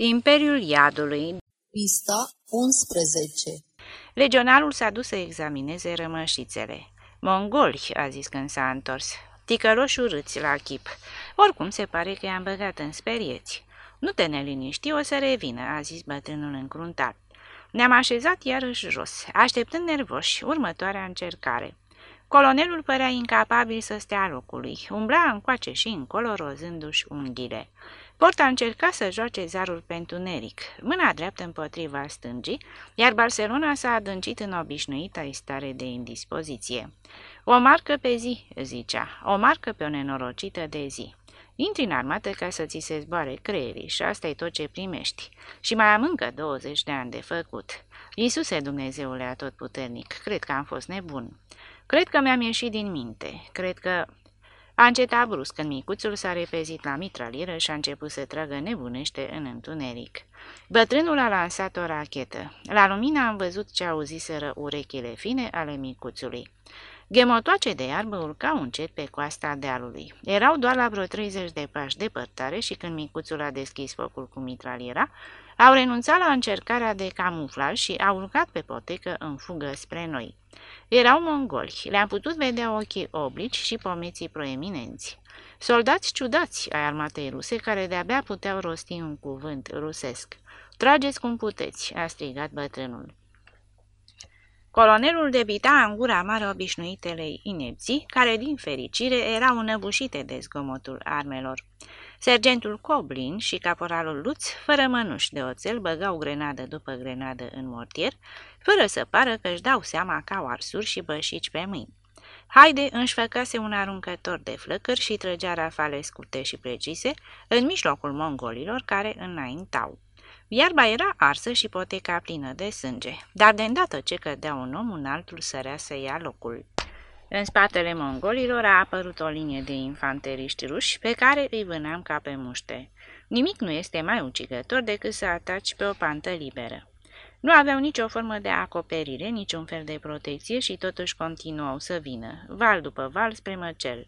Imperiul Iadului Pista 11 Legionarul s-a dus să examineze rămășițele. Mongoli, a zis când s-a întors. Ticăloși urâți la chip. Oricum se pare că i-am băgat în sperieți. Nu te neliniști, o să revină, a zis bătrânul încruntat. Ne-am așezat iarăși jos, așteptând nervoși următoarea încercare. Colonelul părea incapabil să stea locului, umbla încoace și încolo rozându-și unghiile. Porta încerca să joace zarul pentru Neric, mâna dreaptă împotriva stângii, iar Barcelona s-a adâncit în obișnuita stare de indispoziție. O marcă pe zi, zicea, o marcă pe o nenorocită de zi. Intri în armată ca să ți se zboare creierii și asta e tot ce primești. Și mai am încă 20 de ani de făcut. Iisuse Dumnezeule atotputernic, cred că am fost nebun. Cred că mi-am ieșit din minte. Cred că... A încetat brusc când micuțul s-a repezit la mitralieră și a început să tragă nebunește în întuneric. Bătrânul a lansat o rachetă. La lumină am văzut ce auziseră urechile fine ale micuțului. Ghemotoace de iarbă urcau încet pe coasta dealului. Erau doar la vreo 30 de pași departare și când micuțul a deschis focul cu mitraliera, au renunțat la încercarea de camuflaj și au urcat pe potecă în fugă spre noi. Erau mongoli, le-am putut vedea ochii oblici și pomeții proeminenți. Soldați ciudați ai armatei ruse care de-abia puteau rosti un cuvânt rusesc. Trageți cum puteți, a strigat bătrânul. Colonelul debita în gura mare obișnuitelei inepții, care, din fericire, erau înăbușite de zgomotul armelor. Sergentul Coblin și caporalul Luț, fără mănuși de oțel, băgau grenadă după grenadă în mortier, fără să pară că își dau seama că au arsuri și bășici pe mâini. Haide își făcase un aruncător de flăcări și trăgea rafale scurte și precise în mijlocul mongolilor care înaintau. Iarba era arsă și poteca plină de sânge, dar de îndată ce cădea un om, un altul sărea să ia locul. În spatele mongolilor a apărut o linie de infanteriști ruși pe care îi vânam ca pe muște. Nimic nu este mai ucigător decât să ataci pe o pantă liberă. Nu aveau nicio formă de acoperire, niciun fel de protecție și totuși continuau să vină, val după val spre măcel.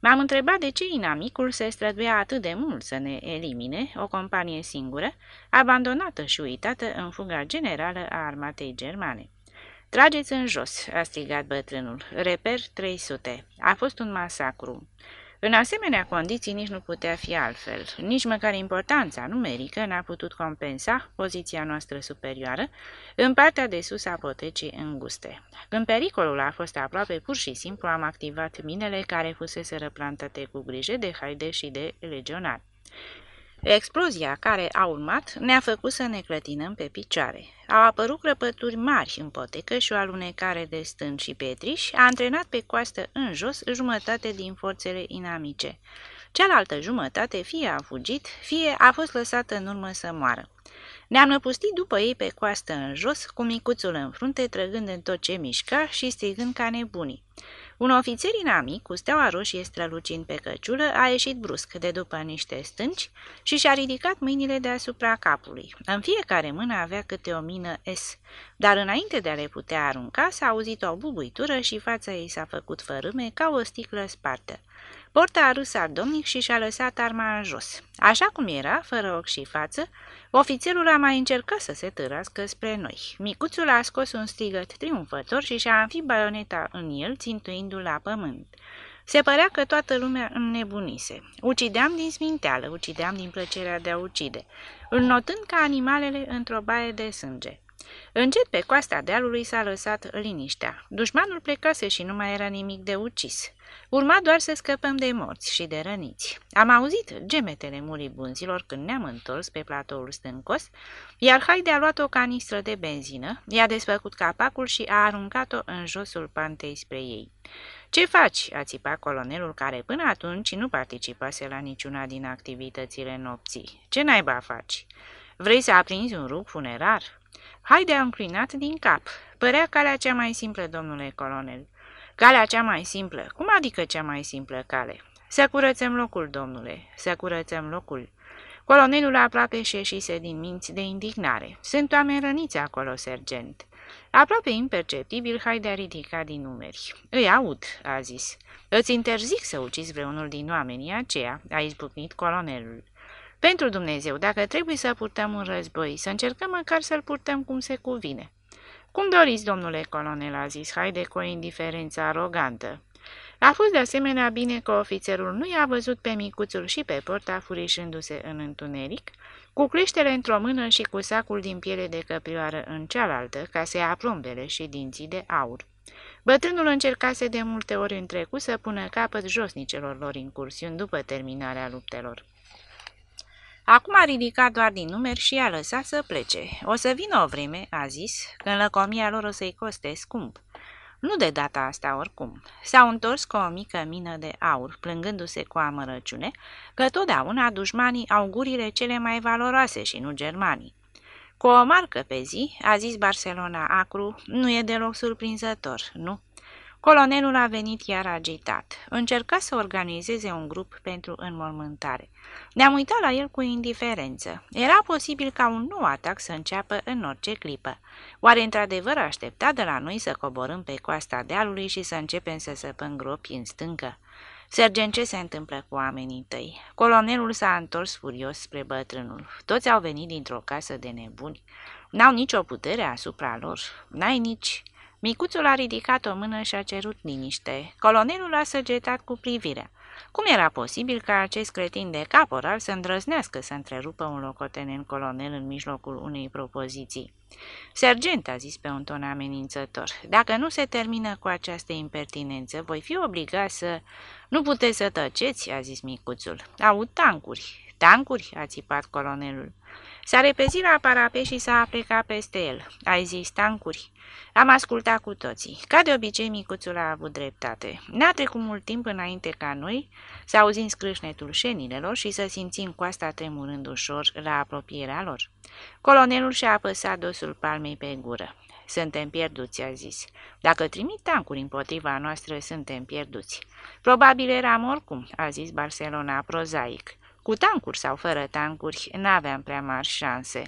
M-am întrebat de ce inamicul se străduia atât de mult să ne elimine, o companie singură, abandonată și uitată în fuga generală a armatei germane. Trageți în jos!" a strigat bătrânul. Reper 300. A fost un masacru. În asemenea condiții nici nu putea fi altfel. Nici măcar importanța numerică n-a putut compensa poziția noastră superioară în partea de sus a potecii înguste. Când pericolul a fost aproape, pur și simplu am activat minele care fusese răplantate cu grijă de haide și de legionari. Explozia care a urmat ne-a făcut să ne clătinăm pe picioare. Au apărut crăpături mari în potecă și o alunecare de stân și petriș a antrenat pe coastă în jos jumătate din forțele inamice. Cealaltă jumătate fie a fugit, fie a fost lăsată în urmă să moară. Ne-am năpustit după ei pe coastă în jos, cu micuțul în frunte, trăgând în tot ce mișca și strigând ca nebunii. Un ofițer inamic, cu steaua roșie strălucind pe căciulă, a ieșit brusc de după niște stânci și și-a ridicat mâinile deasupra capului. În fiecare mână avea câte o mină S, dar înainte de a le putea arunca, s-a auzit o bubuitură și fața ei s-a făcut fărâme ca o sticlă spartă. Porta a râs domnic și și-a lăsat arma în jos. Așa cum era, fără ochi și față, ofițerul a mai încercat să se târască spre noi. Micuțul a scos un strigăt triumfător și și-a înfit baioneta în el, țintuindu-l la pământ. Se părea că toată lumea înnebunise. Ucideam din sminteală, ucideam din plăcerea de a ucide, înnotând ca animalele într-o baie de sânge. Încet pe coasta dealului s-a lăsat liniștea. Dușmanul plecase și nu mai era nimic de ucis. Urma doar să scăpăm de morți și de răniți. Am auzit gemetele muribunzilor când ne-am întors pe platoul stâncos, iar Haide a luat o canistră de benzină, i-a desfăcut capacul și a aruncat-o în josul pantei spre ei. Ce faci?" a țipat colonelul care până atunci nu participase la niciuna din activitățile nopții. Ce naiba faci? Vrei să aprinzi un rug funerar?" Haide a înclinat din cap. Părea calea cea mai simplă, domnule colonel. Calea cea mai simplă? Cum adică cea mai simplă cale? Să curățăm locul, domnule, să curățăm locul. Colonelul aproape și ieșise din minți de indignare. Sunt oameni răniți acolo, sergent. Aproape imperceptibil, Haide a ridicat din numeri. Îi aud, a zis. Îți interzic să ucizi vreunul din oamenii aceia, a izbucnit colonelul. Pentru Dumnezeu, dacă trebuie să purtăm un război, să încercăm măcar să-l purtăm cum se cuvine. Cum doriți, domnule colonel, a zis Haide cu o indiferență arogantă. A fost de asemenea bine că ofițerul nu i-a văzut pe micuțul și pe porta furișându-se în întuneric, cu creștere într-o mână și cu sacul din piele de căprioară în cealaltă, ca să ia plombele și dinții de aur. Bătrânul încercase de multe ori în trecut să pună capăt josnicelor lor incursiuni după terminarea luptelor. Acum a ridicat doar din numeri și a lăsat să plece. O să vină o vreme, a zis, când lăcomia lor o să-i coste scump. Nu de data asta oricum. S-au întors cu o mică mină de aur, plângându-se cu amărăciune, că totdeauna dușmanii au gurile cele mai valoroase și nu germanii. Cu o marcă pe zi, a zis Barcelona acru, nu e deloc surprinzător, nu? Colonelul a venit iar agitat. Încerca să organizeze un grup pentru înmormântare. Ne-am uitat la el cu indiferență. Era posibil ca un nou atac să înceapă în orice clipă. Oare într-adevăr aștepta de la noi să coborâm pe coasta dealului și să începem să săpăm gropi în stâncă? Sergent, ce se întâmplă cu oamenii tăi? Colonelul s-a întors furios spre bătrânul. Toți au venit dintr-o casă de nebuni. N-au nicio putere asupra lor. N-ai nici... Micuțul a ridicat o mână și a cerut liniște. Colonelul a săgetat cu privirea. Cum era posibil ca acest cretin de caporal să îndrăznească să întrerupă un locotenent colonel în mijlocul unei propoziții? Sergent, a zis pe un ton amenințător, dacă nu se termină cu această impertinență, voi fi obligat să... Nu puteți să tăceți, a zis micuțul. Au tancuri. Tancuri, a țipat colonelul. S-a repezit la parapet și s-a plecat peste el. Ai zis tancuri? Am ascultat cu toții. Ca de obicei, micuțul a avut dreptate. N-a trecut mult timp înainte ca noi să auzim scrâșnetul șenilelor și să simțim coasta tremurând ușor la apropierea lor. Colonelul și-a apăsat dosul palmei pe gură. Suntem pierduți, a zis. Dacă trimit tancuri împotriva noastră, suntem pierduți. Probabil eram oricum, a zis Barcelona prozaic. Cu tancuri sau fără tancuri, n-aveam prea mari șanse.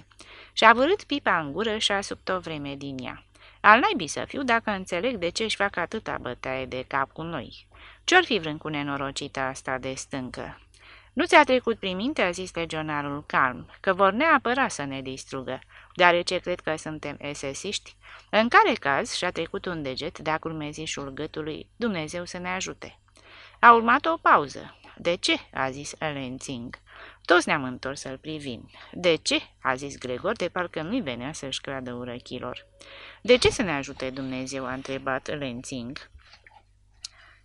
Și-a vârât pipa în gură și a subt o vreme din ea. Al naibii să fiu dacă înțeleg de ce își fac atâta bătaie de cap cu noi. Ce-or fi vrând cu nenorocita asta de stâncă? Nu ți-a trecut prin minte, a zis legionarul calm, că vor neapărat să ne distrugă, deoarece cred că suntem esesiști? În care caz și-a trecut un deget de-a curmezișul gâtului, Dumnezeu să ne ajute. A urmat o pauză. De ce?" a zis Lenzing. Toți ne-am întors să-l privim. De ce?" a zis Gregor, de parcă nu-i venea să-și creadă urechilor. De ce să ne ajute Dumnezeu?" a întrebat Lenzing.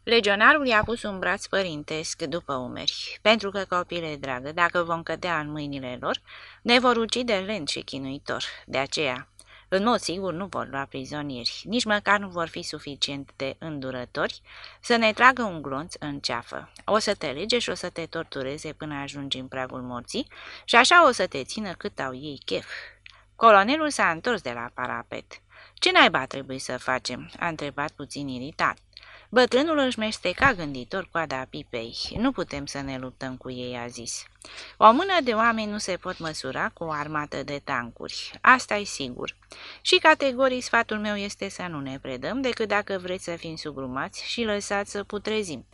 Legionarul i-a pus un braț părintesc după umeri. Pentru că, copile dragă, dacă vom cădea în mâinile lor, ne vor ucide lent și chinuitor. De aceea, în mod sigur nu vor lua prizonieri, nici măcar nu vor fi suficient de îndurători să ne tragă un glonț în ceafă. O să te lege și o să te tortureze până ajungi în pragul morții și așa o să te țină cât au ei chef. Colonelul s-a întors de la parapet. Ce naiba trebuie să facem?" a întrebat puțin iritat. Bătrânul își mesteca gânditor coada pipei. Nu putem să ne luptăm cu ei, a zis. O mână de oameni nu se pot măsura cu o armată de tancuri. asta e sigur. Și categorii sfatul meu este să nu ne predăm decât dacă vreți să fim sugrumați și lăsați să putrezim.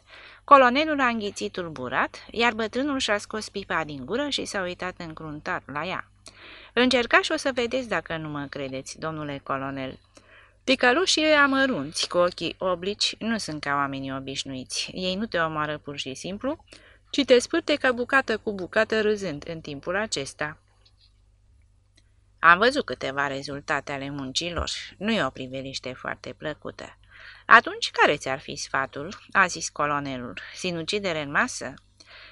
Colonelul a înghițit tulburat, iar bătrânul și-a scos pipa din gură și s-a uitat încruntat la ea. Încercați și o să vedeți dacă nu mă credeți, domnule colonel. Ticălușii amărunți, cu ochii oblici, nu sunt ca oamenii obișnuiți. Ei nu te omoară pur și simplu, ci te spârte ca bucată cu bucată râzând în timpul acesta. Am văzut câteva rezultate ale muncilor. Nu e o priveliște foarte plăcută. Atunci, care ți-ar fi sfatul?" a zis colonelul. Sinucidere în masă?"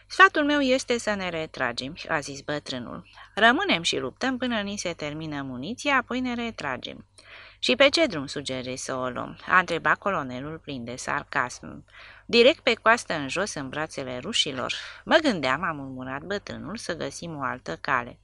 Sfatul meu este să ne retragem," a zis bătrânul. Rămânem și luptăm până ni se termină muniția, apoi ne retragem." Și pe ce drum sugerezi să o luăm?" a întrebat colonelul plin de sarcasm. Direct pe coastă în jos, în brațele rușilor. Mă gândeam, a murmurat bătrânul, să găsim o altă cale.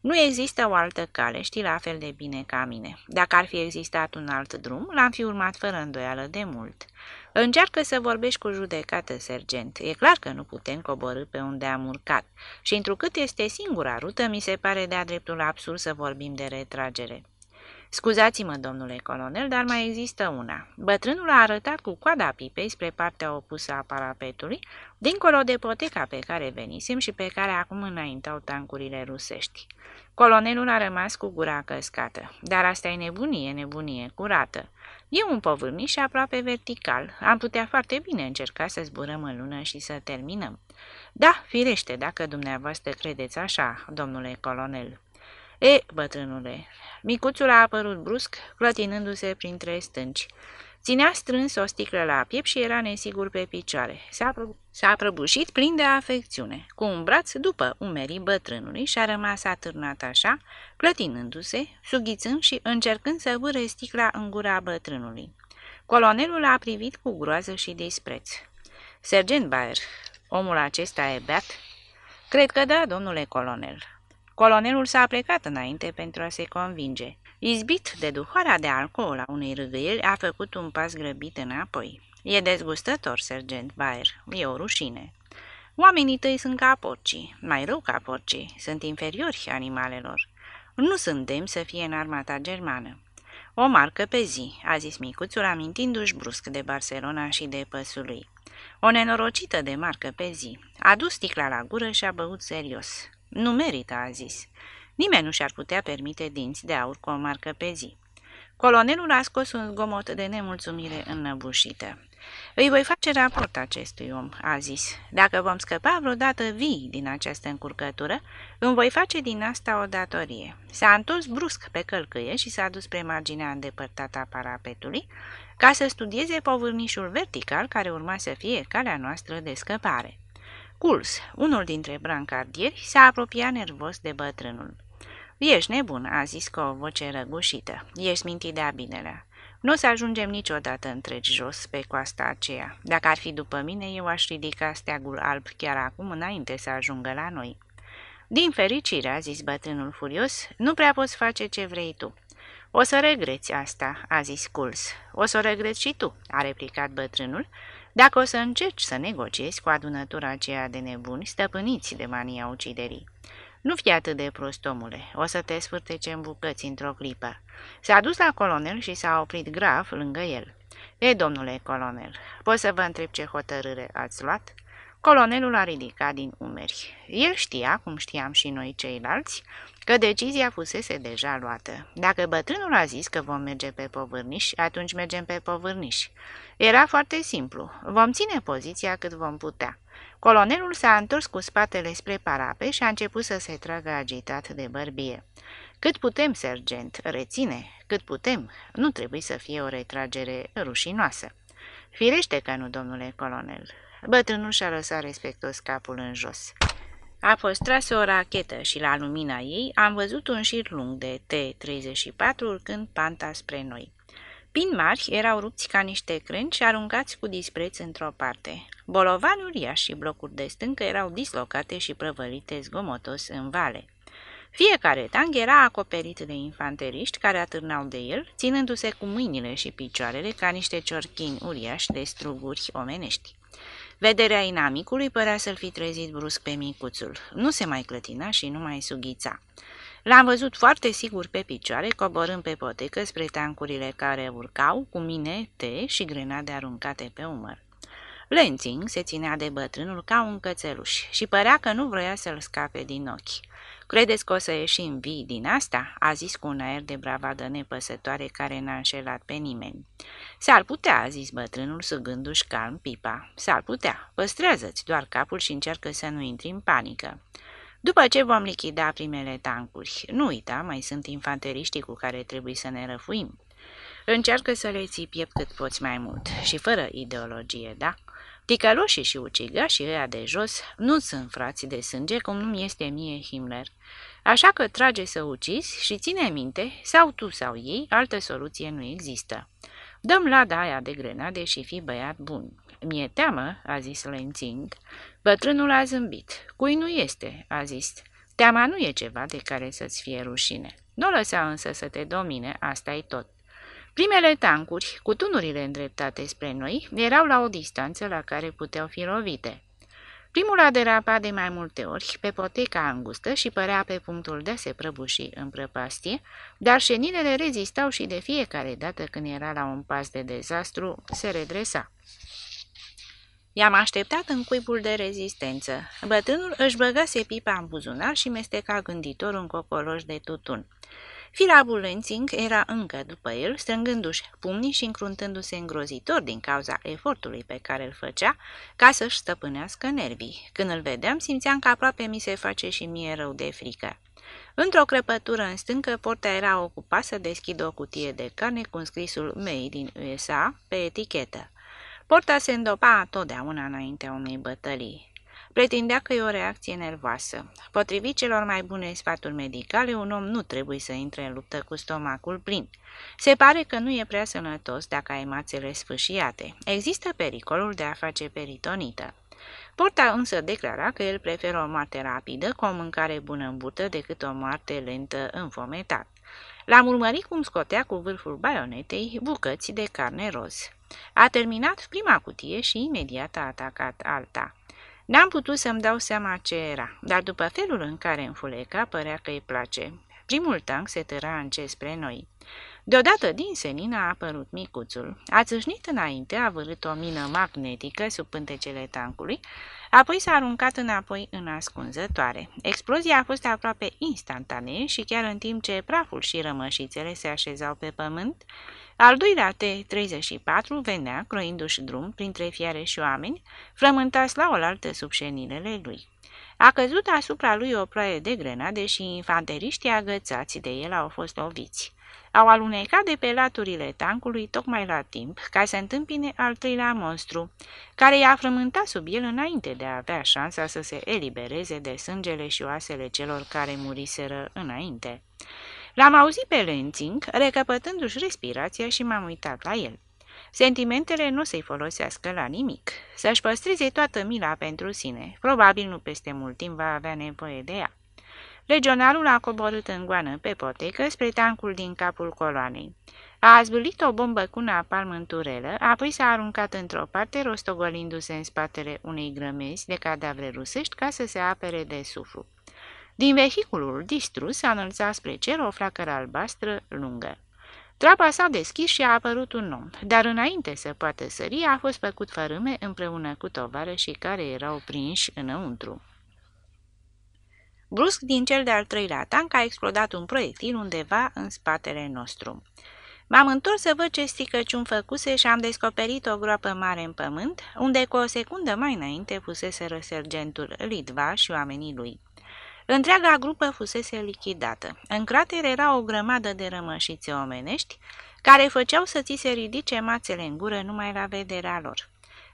Nu există o altă cale, știi la fel de bine ca mine. Dacă ar fi existat un alt drum, l-am fi urmat fără îndoială de mult. Încearcă să vorbești cu judecată, sergent. E clar că nu putem coborâ pe unde am urcat. Și întrucât este singura rută, mi se pare de-a dreptul absurd să vorbim de retragere. Scuzați-mă, domnule colonel, dar mai există una. Bătrânul a arătat cu coada pipei spre partea opusă a parapetului, dincolo de poteca pe care venisem și pe care acum înaintau tancurile rusești. Colonelul a rămas cu gura căscată, dar asta e nebunie, nebunie curată. E un povârniș aproape vertical. Am putea foarte bine încerca să zburăm în lună și să terminăm. Da, firește, dacă dumneavoastră credeți așa, domnule colonel. E, bătrânule, micuțul a apărut brusc, clătinându-se printre stânci. Ținea strâns o sticlă la piept și era nesigur pe picioare. S-a, pră... prăbușit plin de afecțiune, cu un braț după umerii bătrânului și a rămas atârnat așa, clătinându-se, sughițând și încercând să vâre sticla în gura bătrânului. Colonelul a privit cu groază și dispreț. Sergent Baer, omul acesta e beat? Cred că da, domnule colonel. Colonelul s-a plecat înainte pentru a se convinge. Izbit de duhoarea de alcool a unei râgâieli, a făcut un pas grăbit înapoi. E dezgustător, sergent Baer. E o rușine. Oamenii tăi sunt ca porcii, mai rău ca porcii, sunt inferiori animalelor. Nu sunt demn să fie în armata germană. O marcă pe zi, a zis micuțul, amintindu-și brusc de Barcelona și de păsul lui. O nenorocită de marcă pe zi. A dus sticla la gură și a băut serios. Nu merită, a zis. Nimeni nu și-ar putea permite dinți de aur cu o marcă pe zi. Colonelul a scos un zgomot de nemulțumire înnăbușită. Îi voi face raport acestui om, a zis. Dacă vom scăpa vreodată vii din această încurcătură, îmi voi face din asta o datorie. S-a întors brusc pe călcâie și s-a dus spre marginea îndepărtată a parapetului, ca să studieze povârnișul vertical care urma să fie calea noastră de scăpare. Culs, unul dintre brancardieri, s-a apropiat nervos de bătrânul. Ești nebun," a zis cu o voce răgușită. Ești mintit de-a binelea. Nu o să ajungem niciodată întregi jos pe coasta aceea. Dacă ar fi după mine, eu aș ridica steagul alb chiar acum înainte să ajungă la noi." Din fericire," a zis bătrânul furios, nu prea poți face ce vrei tu." O să regreți asta," a zis Culs. O să o regreți și tu," a replicat bătrânul, dacă o să încerci să negociezi cu adunătura aceea de nebuni stăpâniți de mania uciderii. Nu fi atât de prost, omule, o să te sfârtece în bucăți într-o clipă. S-a dus la colonel și s-a oprit grav lângă el. E, domnule colonel, pot să vă întreb ce hotărâre ați luat?" Colonelul a ridicat din umeri. El știa, cum știam și noi ceilalți, că decizia fusese deja luată. Dacă bătrânul a zis că vom merge pe povârniș, atunci mergem pe povârniș. Era foarte simplu. Vom ține poziția cât vom putea. Colonelul s-a întors cu spatele spre parape și a început să se tragă agitat de bărbie. Cât putem, sergent, reține, cât putem, nu trebuie să fie o retragere rușinoasă. Firește că nu, domnule colonel. Bătrânul și-a lăsat respectos capul în jos. A fost trasă o rachetă și la lumina ei am văzut un șir lung de T-34 urcând panta spre noi. Pin mari erau rupți ca niște crânci și aruncați cu dispreț într-o parte. Bolovani uriași și blocuri de stâncă erau dislocate și prăvălite zgomotos în vale. Fiecare tang era acoperit de infanteriști care atârnau de el, ținându-se cu mâinile și picioarele ca niște ciorchini uriași de struguri omenești. Vederea inamicului părea să-l fi trezit brusc pe micuțul. Nu se mai clătina și nu mai sughița. L-am văzut foarte sigur pe picioare, coborând pe potecă spre tancurile care urcau, cu mine, te și grenade aruncate pe umăr. Lenzing se ținea de bătrânul ca un cățeluș și părea că nu vroia să-l scape din ochi. Credeți că o să ieșim vii din asta?" a zis cu un aer de bravadă nepăsătoare care n-a înșelat pe nimeni. S-ar putea," a zis bătrânul sugându-și calm pipa. S-ar putea. Păstrează-ți doar capul și încearcă să nu intri în panică." După ce vom lichida primele tancuri, nu uita, mai sunt infanteriștii cu care trebuie să ne răfuim. Încearcă să le ții piept cât poți mai mult și fără ideologie, da? Ticăloșii și ucigașii ăia de jos nu sunt frați de sânge cum nu este mie Himmler. Așa că trage să ucizi și ține minte, sau tu sau ei, altă soluție nu există. Dăm lada aia de grenade și fi băiat bun. Mi-e teamă, a zis Lenzing. Bătrânul a zâmbit. Cui nu este, a zis. Teama nu e ceva de care să-ți fie rușine. Nu lăsa însă să te domine, asta e tot. Primele tancuri, cu tunurile îndreptate spre noi, erau la o distanță la care puteau fi lovite. Primul a derapat de mai multe ori pe poteca îngustă și părea pe punctul de a se prăbuși în prăpastie, dar șenilele rezistau și de fiecare dată când era la un pas de dezastru, se redresa. I-am așteptat în cuibul de rezistență. Bătrânul își băgase pipa în buzunar și mesteca gânditor un cocoloș de tutun. Firabul Lenzing era încă după el, strângându-și pumnii și încruntându-se îngrozitor din cauza efortului pe care îl făcea ca să-și stăpânească nervii. Când îl vedeam, simțeam că aproape mi se face și mie rău de frică. Într-o crăpătură în stâncă, porta era ocupată să deschidă o cutie de carne cu scrisul Made din USA pe etichetă. Porta se îndopa totdeauna înaintea unei bătălii. Pretindea că e o reacție nervoasă. Potrivit celor mai bune sfaturi medicale, un om nu trebuie să intre în luptă cu stomacul plin. Se pare că nu e prea sănătos dacă ai mațele sfâșiate. Există pericolul de a face peritonită. Porta însă declara că el preferă o moarte rapidă cu o mâncare bună în burtă decât o moarte lentă înfometat. L-am urmărit cum scotea cu vârful baionetei bucăți de carne roz. A terminat prima cutie și imediat a atacat alta. N-am putut să-mi dau seama ce era, dar după felul în care înfuleca, părea că îi place. Primul tank se tăra încet spre noi. Deodată din senin a apărut micuțul. A țâșnit înainte, a vărât o mină magnetică sub pântecele tancului, apoi s-a aruncat înapoi în ascunzătoare. Explozia a fost aproape instantanee și chiar în timp ce praful și rămășițele se așezau pe pământ, al doilea T-34 venea, croindu-și drum printre fiare și oameni, frământați la oaltă sub șenilele lui. A căzut asupra lui o ploaie de grenade și infanteriștii agățați de el au fost oviți. Au alunecat de pe laturile tancului tocmai la timp ca să întâmpine al treilea monstru, care i-a frământat sub el înainte de a avea șansa să se elibereze de sângele și oasele celor care muriseră înainte. L-am auzit pe Lenzing, recăpătându-și respirația și m-am uitat la el. Sentimentele nu se-i folosească la nimic. Să-și păstreze toată mila pentru sine. Probabil nu peste mult timp va avea nevoie de ea. Legionarul a coborât în goană pe potecă spre tancul din capul coloanei. A azbulit o bombă cu napalm în turelă, apoi s-a aruncat într-o parte, rostogolindu-se în spatele unei grămezi de cadavre rusești ca să se apere de suflu. Din vehiculul distrus s-a înălțat spre cer o flacără albastră lungă. Trapa s-a deschis și a apărut un om, dar înainte să poată sări a fost făcut fărâme împreună cu și care erau prinși înăuntru. Brusc din cel de-al treilea tank a explodat un proiectil undeva în spatele nostru. M-am întors să văd ce stricăciun făcuse și am descoperit o groapă mare în pământ, unde cu o secundă mai înainte fusese sergentul Litva și oamenii lui. Întreaga grupă fusese lichidată. În crater era o grămadă de rămășițe omenești, care făceau să ți se ridice mațele în gură numai la vederea lor.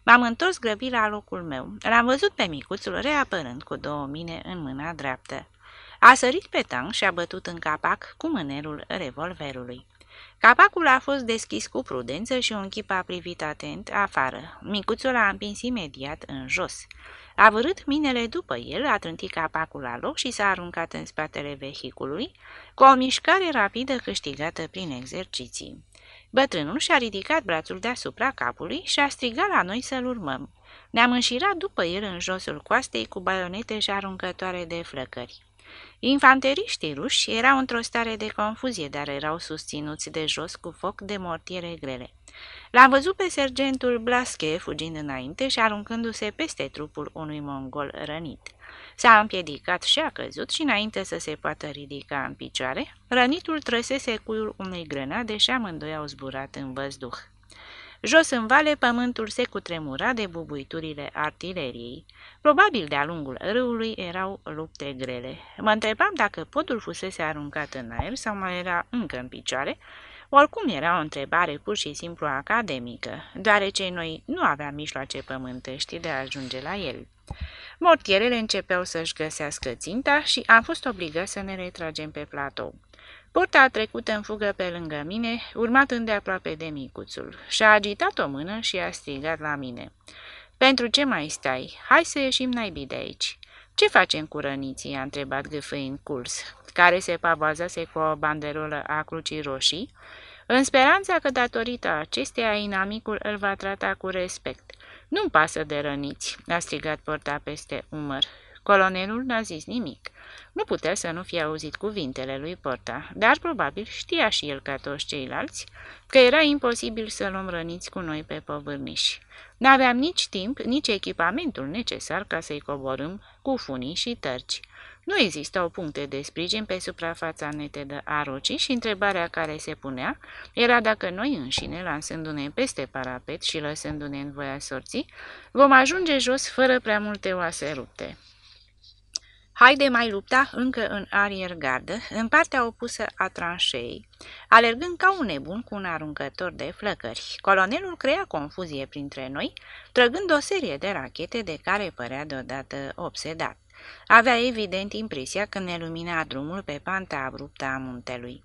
M-am întors grăbit la locul meu. L-am văzut pe micuțul reapărând cu două mine în mâna dreaptă. A sărit pe tang și a bătut în capac cu mânerul revolverului. Capacul a fost deschis cu prudență și un chip a privit atent afară. Micuțul a împins imediat în jos. A vărât minele după el, a trântit capacul la loc și s-a aruncat în spatele vehiculului, cu o mișcare rapidă câștigată prin exerciții. Bătrânul și-a ridicat brațul deasupra capului și a strigat la noi să-l urmăm. Ne-am înșirat după el în josul coastei cu baionete și aruncătoare de flăcări. Infanteriștii ruși erau într-o stare de confuzie, dar erau susținuți de jos cu foc de mortiere grele. L-am văzut pe sergentul Blasche fugind înainte și aruncându-se peste trupul unui mongol rănit. S-a împiedicat și a căzut și înainte să se poată ridica în picioare, rănitul trăsese cuiul unei grenade și amândoi au zburat în văzduh. Jos în vale, pământul se cutremura de bubuiturile artileriei. Probabil de-a lungul râului erau lupte grele. Mă întrebam dacă podul fusese aruncat în aer sau mai era încă în picioare, oricum era o întrebare pur și simplu academică, deoarece noi nu aveam mijloace pământești de a ajunge la el. Mortierele începeau să-și găsească ținta și am fost obligați să ne retragem pe platou. Porta a trecut în fugă pe lângă mine, urmat îndeaproape de micuțul. Și-a agitat o mână și a strigat la mine. Pentru ce mai stai? Hai să ieșim naibii de aici." Ce facem cu răniții?" a întrebat gâfâind curs, care se pavazase cu o banderolă a Crucii Roșii, în speranța că datorită acesteia inamicul îl va trata cu respect Nu-mi pasă de răniți, a strigat porta peste umăr. Colonelul n-a zis nimic. Nu putea să nu fie auzit cuvintele lui Porta, dar probabil știa și el ca toți ceilalți că era imposibil să luăm răniți cu noi pe povârniși. N-aveam nici timp, nici echipamentul necesar ca să-i coborâm cu funii și tărci. Nu existau puncte de sprijin pe suprafața netedă a rocii și întrebarea care se punea era dacă noi înșine, lansându-ne peste parapet și lăsându-ne în voia sorții, vom ajunge jos fără prea multe oase rupte. Haide mai lupta încă în ariergardă, în partea opusă a tranșei, alergând ca un nebun cu un aruncător de flăcări. Colonelul crea confuzie printre noi, trăgând o serie de rachete de care părea deodată obsedat. Avea evident impresia că ne lumina drumul pe panta abruptă a muntelui.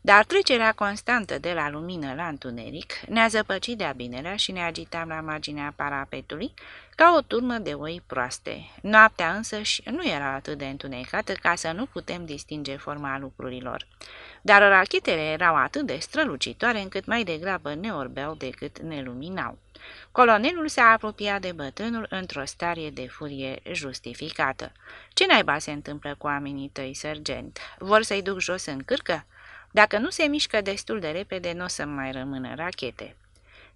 Dar trecerea constantă de la lumină la întuneric ne-a zăpăcit de-a binelea și ne agitam la marginea parapetului ca o turmă de oi proaste. Noaptea însăși nu era atât de întunecată ca să nu putem distinge forma lucrurilor. Dar rachetele erau atât de strălucitoare încât mai degrabă ne orbeau decât ne luminau. Colonelul se apropia de bătrânul într-o stare de furie justificată. Ce naiba se întâmplă cu oamenii tăi, sergent? Vor să-i duc jos în cârcă? Dacă nu se mișcă destul de repede, nu o să mai rămână rachete.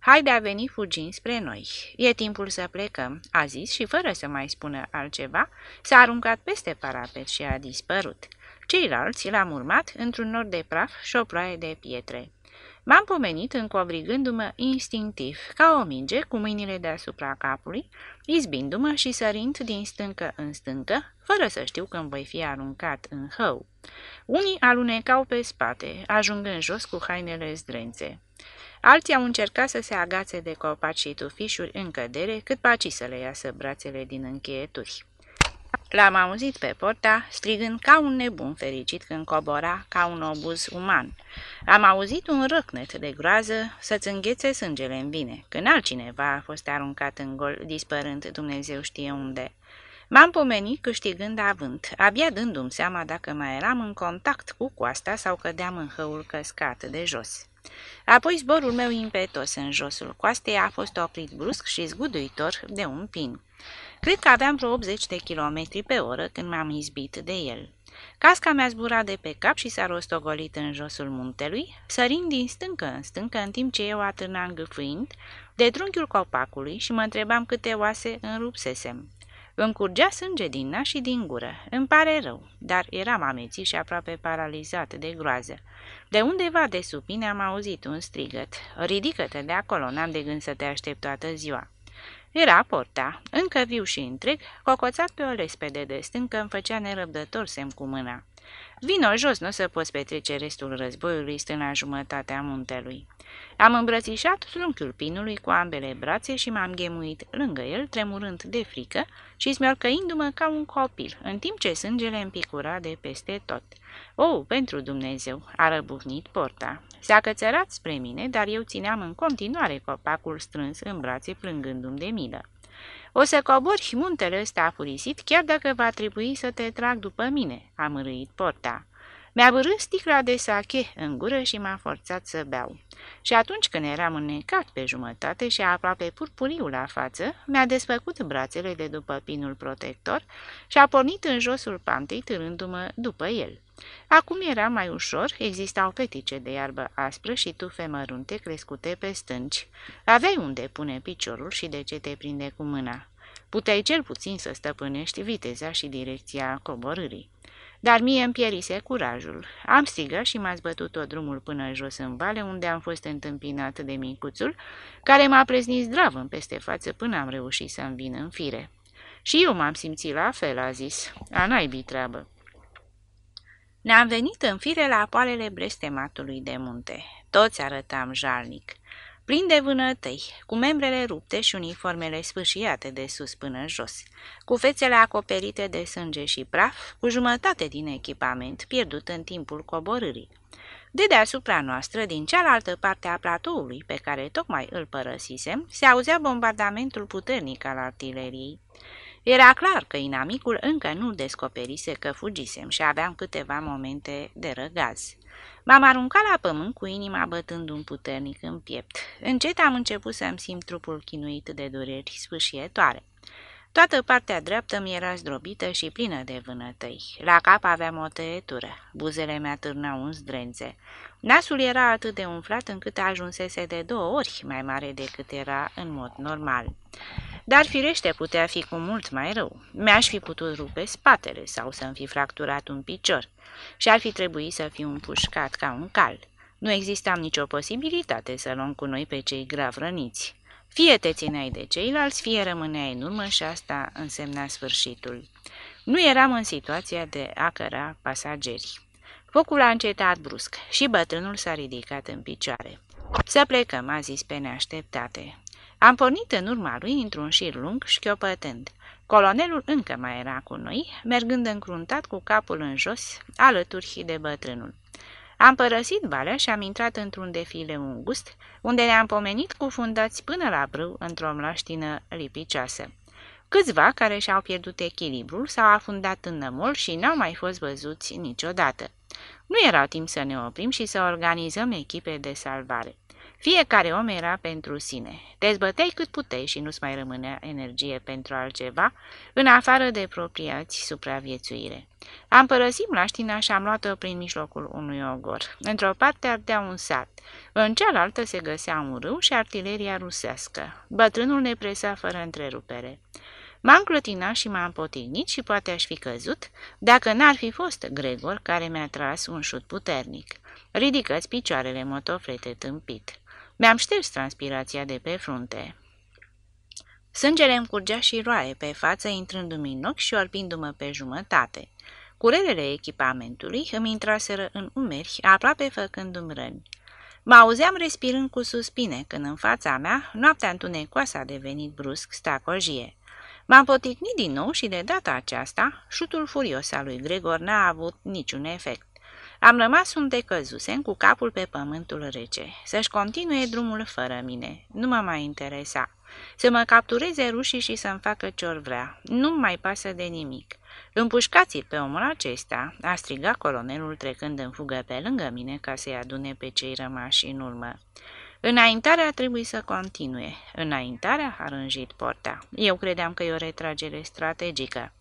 Haide a venit fugind spre noi. E timpul să plecăm, a zis și fără să mai spună altceva, s-a aruncat peste parapet și a dispărut. Ceilalți l-am urmat într-un nor de praf și o ploaie de pietre. M-am pomenit încovrigându-mă instinctiv, ca o minge, cu mâinile deasupra capului, izbindu-mă și sărind din stâncă în stâncă, fără să știu când voi fi aruncat în hău. Unii alunecau pe spate, ajungând jos cu hainele zdrențe. Alții au încercat să se agațe de copaci și tufișuri în cădere, cât paci să le iasă brațele din încheieturi. L-am auzit pe porta, strigând ca un nebun fericit când cobora ca un obuz uman. Am auzit un răcnet de groază să-ți înghețe sângele în vine, când altcineva a fost aruncat în gol, dispărând Dumnezeu știe unde. M-am pomenit câștigând avânt, abia dându-mi seama dacă mai eram în contact cu coasta sau cădeam în hăul căscat de jos. Apoi zborul meu impetos în josul coastei a fost oprit brusc și zguduitor de un pin. Cred că aveam vreo 80 de kilometri pe oră când m-am izbit de el. Casca mi-a zburat de pe cap și s-a rostogolit în josul muntelui, sărind din stâncă în stâncă în timp ce eu atârnam gâfâind de trunchiul copacului și mă întrebam câte oase înrupsesem. Îmi curgea sânge din nas și din gură. Îmi pare rău, dar eram amețit și aproape paralizat de groază. De undeva de sub mine am auzit un strigăt. Ridică-te de acolo, n-am de gând să te aștept toată ziua. Era porta, încă viu și întreg, cocoțat pe o lespede de stâncă, îmi făcea nerăbdător semn cu mâna. Vino jos, nu să poți petrece restul războiului stând la jumătatea muntelui. Am îmbrățișat trunchiul pinului cu ambele brațe și m-am ghemuit lângă el, tremurând de frică și smiorcăindu-mă ca un copil, în timp ce sângele împicura de peste tot. O, oh, pentru Dumnezeu!" a răbufnit porta. S-a cățărat spre mine, dar eu țineam în continuare copacul strâns în brațe, plângându-mi de milă. O să cobori muntele ăsta afurisit, chiar dacă va trebui să te trag după mine," a mărâit porta. Mi-a vârât sticla de sache în gură și m-a forțat să beau. Și atunci când eram înnecat pe jumătate și aproape purpuriu la față, mi-a desfăcut brațele de după pinul protector și a pornit în josul pantei, târându-mă după el. Acum era mai ușor, existau petice de iarbă aspră și tufe mărunte crescute pe stânci. Aveai unde pune piciorul și de ce te prinde cu mâna. Puteai cel puțin să stăpânești viteza și direcția coborârii. Dar mie îmi pierise curajul. Am strigat și m-a zbătut tot drumul până jos în vale, unde am fost întâmpinat de micuțul, care m-a preznit zdravă peste față până am reușit să-mi vin în fire. Și eu m-am simțit la fel, a zis. A naibii treabă. Ne-am venit în fire la poalele blestematului de munte. Toți arătam jalnic plin de vânătăi, cu membrele rupte și uniformele sfâșiate de sus până jos, cu fețele acoperite de sânge și praf, cu jumătate din echipament pierdut în timpul coborârii. De deasupra noastră, din cealaltă parte a platoului pe care tocmai îl părăsisem, se auzea bombardamentul puternic al artileriei. Era clar că inamicul încă nu descoperise că fugisem și aveam câteva momente de răgaz. M-am aruncat la pământ cu inima bătând un puternic în piept. Încet am început să-mi simt trupul chinuit de dureri sfâșietoare. Toată partea dreaptă mi era zdrobită și plină de vânătăi. La cap aveam o tăietură, buzele mea târnau un zdrențe. Nasul era atât de umflat încât ajunsese de două ori mai mare decât era în mod normal. Dar firește putea fi cu mult mai rău. Mi-aș fi putut rupe spatele sau să-mi fi fracturat un picior și ar fi trebuit să fiu împușcat ca un cal. Nu existam nicio posibilitate să luăm cu noi pe cei grav răniți. Fie te țineai de ceilalți, fie rămâneai în urmă și asta însemna sfârșitul. Nu eram în situația de a căra pasagerii. Focul a încetat brusc și bătrânul s-a ridicat în picioare. Să plecăm, a zis pe neașteptate. Am pornit în urma lui într-un șir lung, șchiopătând. Colonelul încă mai era cu noi, mergând încruntat cu capul în jos, alături de bătrânul. Am părăsit valea și am intrat într-un defile ungust, unde ne-am pomenit cufundați până la brâu într-o mlaștină lipicioasă. Câțiva care și-au pierdut echilibrul s-au afundat în nămol și n-au mai fost văzuți niciodată. Nu era timp să ne oprim și să organizăm echipe de salvare. Fiecare om era pentru sine. Te zbăteai cât puteai și nu-ți mai rămânea energie pentru altceva, în afară de propriați supraviețuire. Am părăsit mlaștina și am luat-o prin mijlocul unui ogor. Într-o parte ardea un sat, în cealaltă se găsea un râu și artileria rusească. Bătrânul ne presa fără întrerupere. M-am clătinat și m-am potignit și poate aș fi căzut dacă n-ar fi fost Gregor care mi-a tras un șut puternic. Ridică-ți picioarele, motoflete tâmpit. Mi-am șters transpirația de pe frunte. Sângele îmi curgea și roaie pe față, intrându-mi în ochi și orbindu-mă pe jumătate. Curelele echipamentului îmi intraseră în umeri, aproape făcându-mi răni. Mă auzeam respirând cu suspine, când în fața mea, noaptea întunecoasă a devenit brusc stacojie. M-am poticnit din nou și de data aceasta, șutul furios al lui Gregor n-a avut niciun efect. Am rămas unde căzusem, cu capul pe pământul rece. Să-și continue drumul fără mine. Nu mă mai interesa. Să mă captureze rușii și să-mi facă ce vrea. Nu mai pasă de nimic. Împușcați-l pe omul acesta, a strigat colonelul trecând în fugă pe lângă mine ca să-i adune pe cei rămași în urmă. Înaintarea trebuie să continue. Înaintarea a rânjit porta. Eu credeam că e o retragere strategică.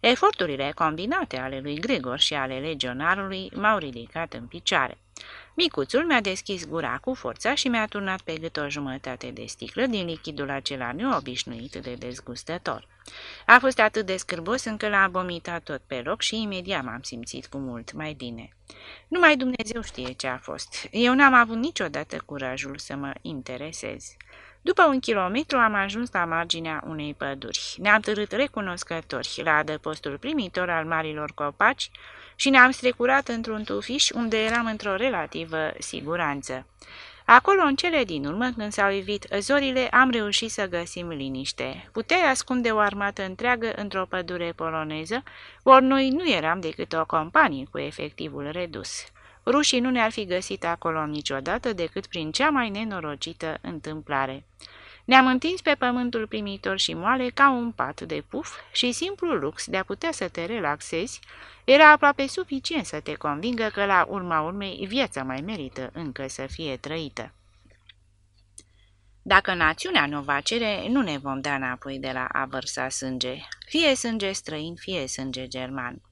Eforturile combinate ale lui Gregor și ale legionarului m-au ridicat în picioare. Micuțul mi-a deschis gura cu forța și mi-a turnat pe gât o jumătate de sticlă din lichidul acela neobișnuit de dezgustător. A fost atât de scârbos încât l-a vomitat tot pe loc și imediat m-am simțit cu mult mai bine. Numai Dumnezeu știe ce a fost. Eu n-am avut niciodată curajul să mă interesez. După un kilometru am ajuns la marginea unei păduri. Ne-am târât recunoscători la adăpostul primitor al marilor copaci și ne-am strecurat într-un tufiș unde eram într-o relativă siguranță. Acolo, în cele din urmă, când s-au evit zorile, am reușit să găsim liniște. Puteai ascunde o armată întreagă într-o pădure poloneză, ori noi nu eram decât o companie cu efectivul redus. Rușii nu ne-ar fi găsit acolo niciodată decât prin cea mai nenorocită întâmplare. Ne-am întins pe pământul primitor și moale ca un pat de puf și simplul lux de a putea să te relaxezi era aproape suficient să te convingă că la urma urmei viața mai merită încă să fie trăită. Dacă națiunea nu va cere, nu ne vom da înapoi de la a vărsa sânge, fie sânge străin, fie sânge german.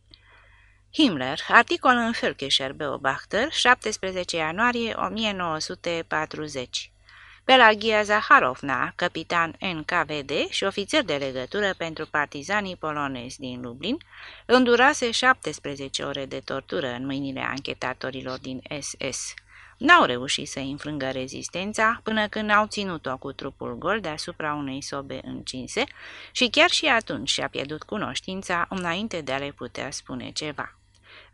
Himmler, articol în Völkischer Beobachter, 17 ianuarie 1940 Pelagia Zaharovna, capitan NKVD și ofițer de legătură pentru partizanii polonezi din Lublin, îndurase 17 ore de tortură în mâinile anchetatorilor din SS. N-au reușit să înfrângă rezistența până când au ținut-o cu trupul gol deasupra unei sobe încinse și chiar și atunci și-a pierdut cunoștința înainte de a le putea spune ceva.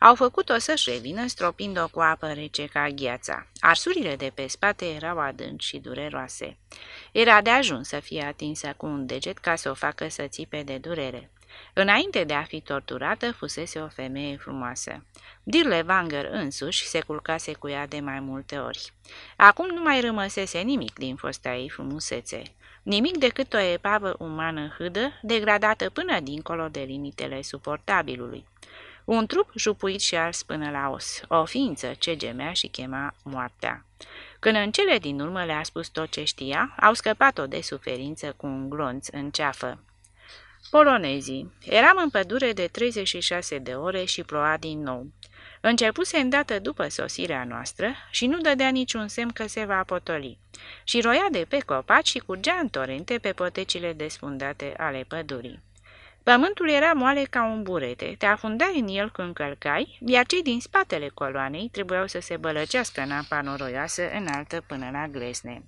Au făcut-o să-și revină, stropind-o cu apă rece ca gheața. Arsurile de pe spate erau adânci și dureroase. Era de ajuns să fie atinsă cu un deget ca să o facă să țipe de durere. Înainte de a fi torturată, fusese o femeie frumoasă. Dirle Wanger însuși se culcase cu ea de mai multe ori. Acum nu mai rămăsese nimic din fosta ei frumusețe. Nimic decât o epavă umană hâdă, degradată până dincolo de limitele suportabilului. Un trup jupuit și ars până la os, o ființă ce gemea și chema moartea. Când în cele din urmă le-a spus tot ce știa, au scăpat-o de suferință cu un glonț în ceafă. Polonezii. Eram în pădure de 36 de ore și ploua din nou. Începuse îndată după sosirea noastră și nu dădea niciun semn că se va potoli. Și roia de pe copaci și curgea în torente pe potecile desfundate ale pădurii. Pământul era moale ca un burete, te afundai în el când călcai, iar cei din spatele coloanei trebuiau să se bălăcească în apa noroioasă înaltă până la glesne.